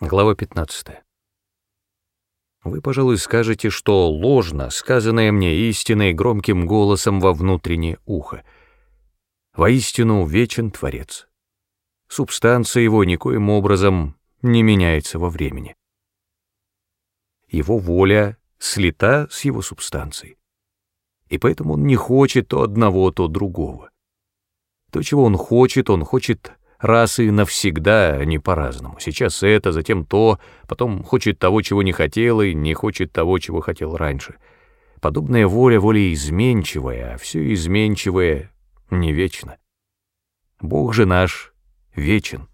Глава 15. Вы, пожалуй, скажете, что ложно, сказанное мне истиной громким голосом во внутреннее ухо. Воистину вечен Творец. Субстанция его никоим образом не меняется во времени. Его воля слита с его субстанцией, и поэтому он не хочет то одного, то другого. То, чего он хочет, он хочет раз и навсегда, а не по-разному. Сейчас это, затем то, потом хочет того, чего не хотел, и не хочет того, чего хотел раньше. Подобная воля воля изменчивая, а все изменчивое не вечно. Бог же наш вечен.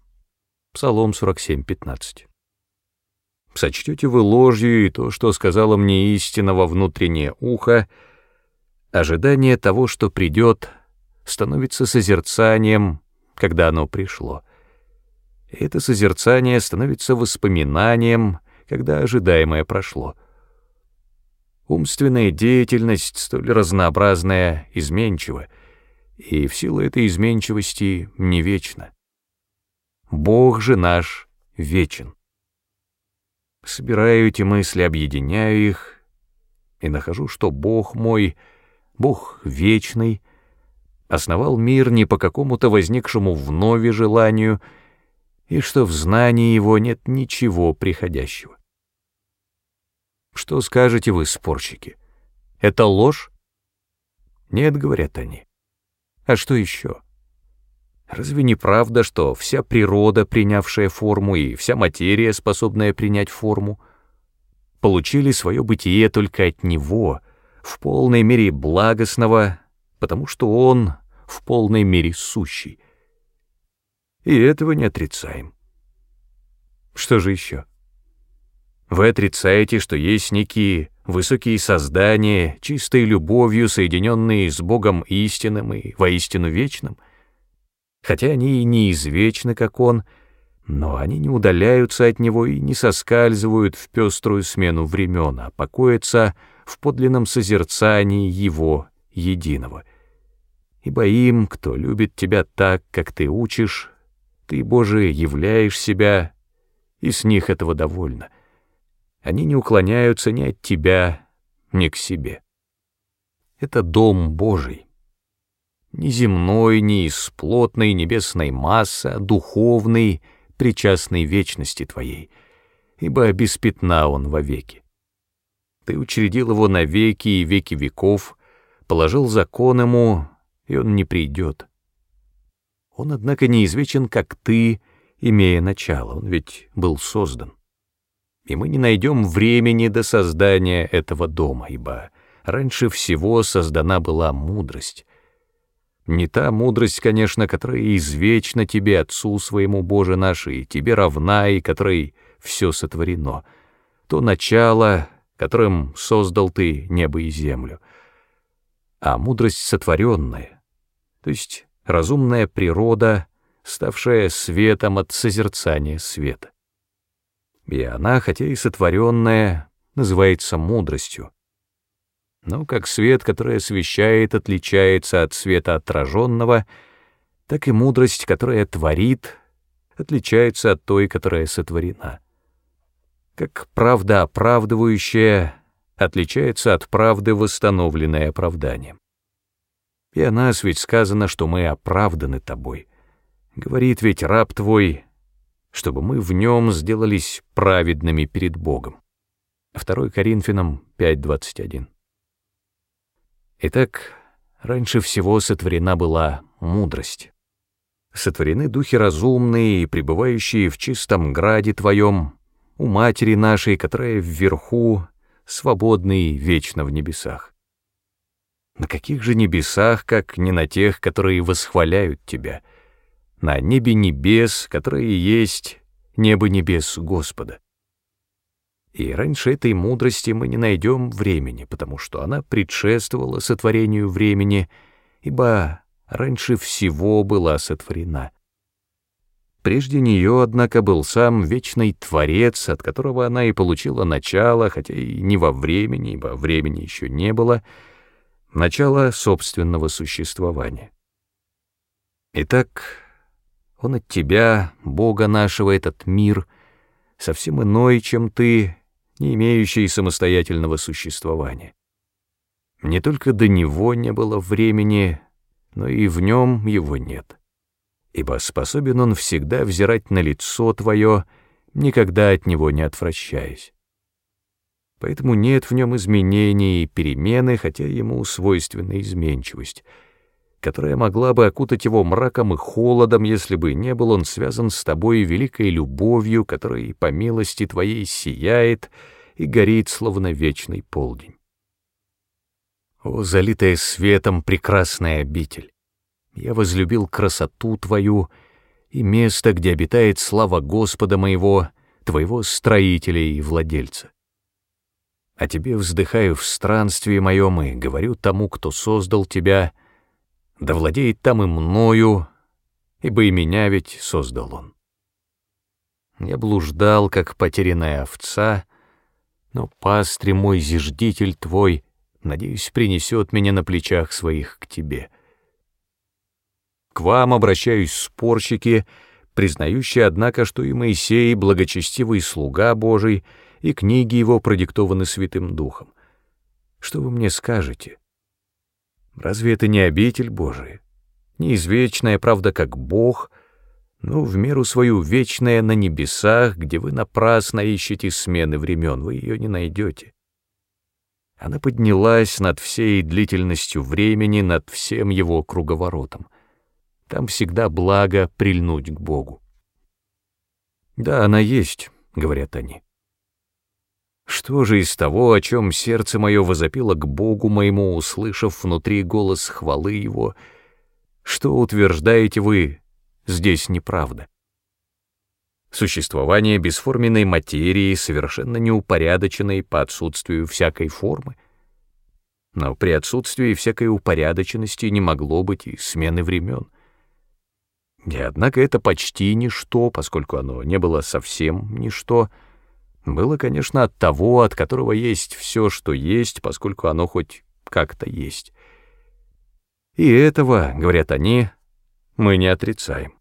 Псалом 47, 15. Сочтете вы ложью и то, что сказала мне истина во внутреннее ухо, ожидание того, что придет, становится созерцанием, когда оно пришло. Это созерцание становится воспоминанием, когда ожидаемое прошло. Умственная деятельность столь разнообразная, изменчива, и в силу этой изменчивости не вечна. Бог же наш вечен. Собираю эти мысли, объединяю их, и нахожу, что Бог мой, Бог вечный, основал мир не по какому-то возникшему вновь желанию, и что в знании его нет ничего приходящего. Что скажете вы, спорщики? Это ложь? Нет, говорят они. А что еще? Разве не правда, что вся природа, принявшая форму, и вся материя, способная принять форму, получили свое бытие только от Него, в полной мере благостного, потому что Он в полной мере сущий. И этого не отрицаем. Что же еще? Вы отрицаете, что есть некие высокие создания, чистой любовью, соединенные с Богом истинным и воистину вечным? Хотя они и не извечны, как Он, но они не удаляются от Него и не соскальзывают в пеструю смену времен, а покоятся в подлинном созерцании Его единого — ибо им, кто любит тебя так, как ты учишь, ты, Боже, являешь себя, и с них этого довольно. Они не уклоняются ни от тебя, ни к себе. Это дом Божий. Не земной, не из плотной небесной массы, а духовный, причастный вечности твоей, ибо без пятна он вовеки. Ты учредил его навеки и веки веков, положил закон ему, и он не придет. Он, однако, неизвечен, как ты, имея начало, он ведь был создан. И мы не найдем времени до создания этого дома, ибо раньше всего создана была мудрость. Не та мудрость, конечно, которая извечна тебе, Отцу своему Боже наш, и тебе равна, и которой все сотворено. То начало, которым создал ты небо и землю. А мудрость сотворенная, то есть разумная природа, ставшая светом от созерцания света. И она, хотя и сотворенная, называется мудростью. Но как свет, который освещает, отличается от света отраженного, так и мудрость, которая творит, отличается от той, которая сотворена. Как правда оправдывающая отличается от правды, восстановленной оправданием. И о нас ведь сказано, что мы оправданы тобой. Говорит ведь раб твой, чтобы мы в нем сделались праведными перед Богом. 2 Коринфянам 5.21 Итак, раньше всего сотворена была мудрость. Сотворены духи разумные и пребывающие в чистом граде Твоем, у Матери нашей, которая вверху, свободный вечно в небесах. На каких же небесах, как не на тех, которые восхваляют тебя? На небе небес, которые есть небо небес Господа. И раньше этой мудрости мы не найдем времени, потому что она предшествовала сотворению времени, ибо раньше всего была сотворена. Прежде нее, однако, был сам вечный Творец, от которого она и получила начало, хотя и не во времени, ибо времени еще не было — начало собственного существования. Итак, он от тебя, Бога нашего, этот мир, совсем иной, чем ты, не имеющий самостоятельного существования. Не только до него не было времени, но и в нем его нет. Ибо способен он всегда взирать на лицо твое, никогда от него не отвращаясь. Поэтому нет в нем изменений и перемены, хотя ему свойственна изменчивость, которая могла бы окутать его мраком и холодом, если бы не был он связан с тобой великой любовью, которая по милости твоей сияет и горит, словно вечный полдень. О, залитая светом прекрасная обитель! Я возлюбил красоту Твою и место, где обитает слава Господа моего, Твоего строителя и владельца. А Тебе вздыхаю в странстве моем и говорю тому, кто создал Тебя, да владеет там и мною, ибо и меня ведь создал Он. Я блуждал, как потерянная овца, но пастырь мой, зиждитель Твой — надеюсь, принесет меня на плечах своих к тебе. К вам обращаюсь спорщики, признающие, однако, что и Моисей, благочестивый слуга Божий, и книги его продиктованы Святым Духом. Что вы мне скажете? Разве это не обитель Божия? Не извечная правда, как Бог, но в меру свою вечная на небесах, где вы напрасно ищете смены времен, вы ее не найдете. Она поднялась над всей длительностью времени, над всем его круговоротом. Там всегда благо прильнуть к Богу. «Да, она есть», — говорят они. Что же из того, о чем сердце мое возопило к Богу моему, услышав внутри голос хвалы Его, что утверждаете вы, здесь неправда? Существование бесформенной материи, совершенно неупорядоченной по отсутствию всякой формы. Но при отсутствии всякой упорядоченности не могло быть и смены времен. И однако это почти ничто, поскольку оно не было совсем ничто, было, конечно, от того, от которого есть все, что есть, поскольку оно хоть как-то есть. И этого, говорят они, мы не отрицаем.